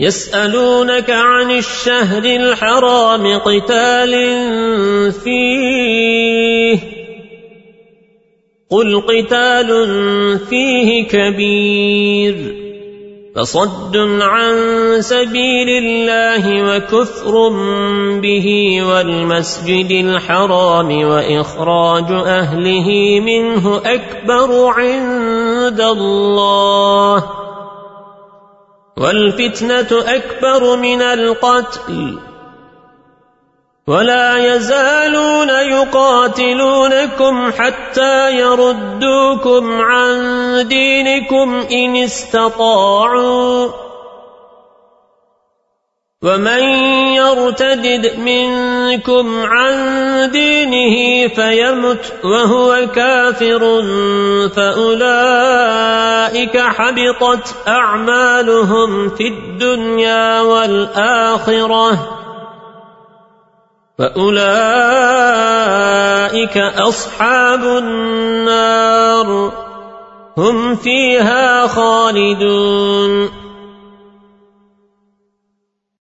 يسألونك عن الشهر الحرام قتال فيه قل قتال فيه كبير فصد عن سبيل الله وكفر به والمسجد الحرام وإخراج أهله منه أكبر عند الله والفتنة أكبر من القتل. ولا يزالون يقاتلونكم حتى يردوكم عن دينكم إن استطاعوا. ومن يرتدد منكم عن دينه فيمت وهو كافر فأولئك حبطت أعمالهم في الدنيا والآخرة فأولئك أصحاب النار هم فيها خالدون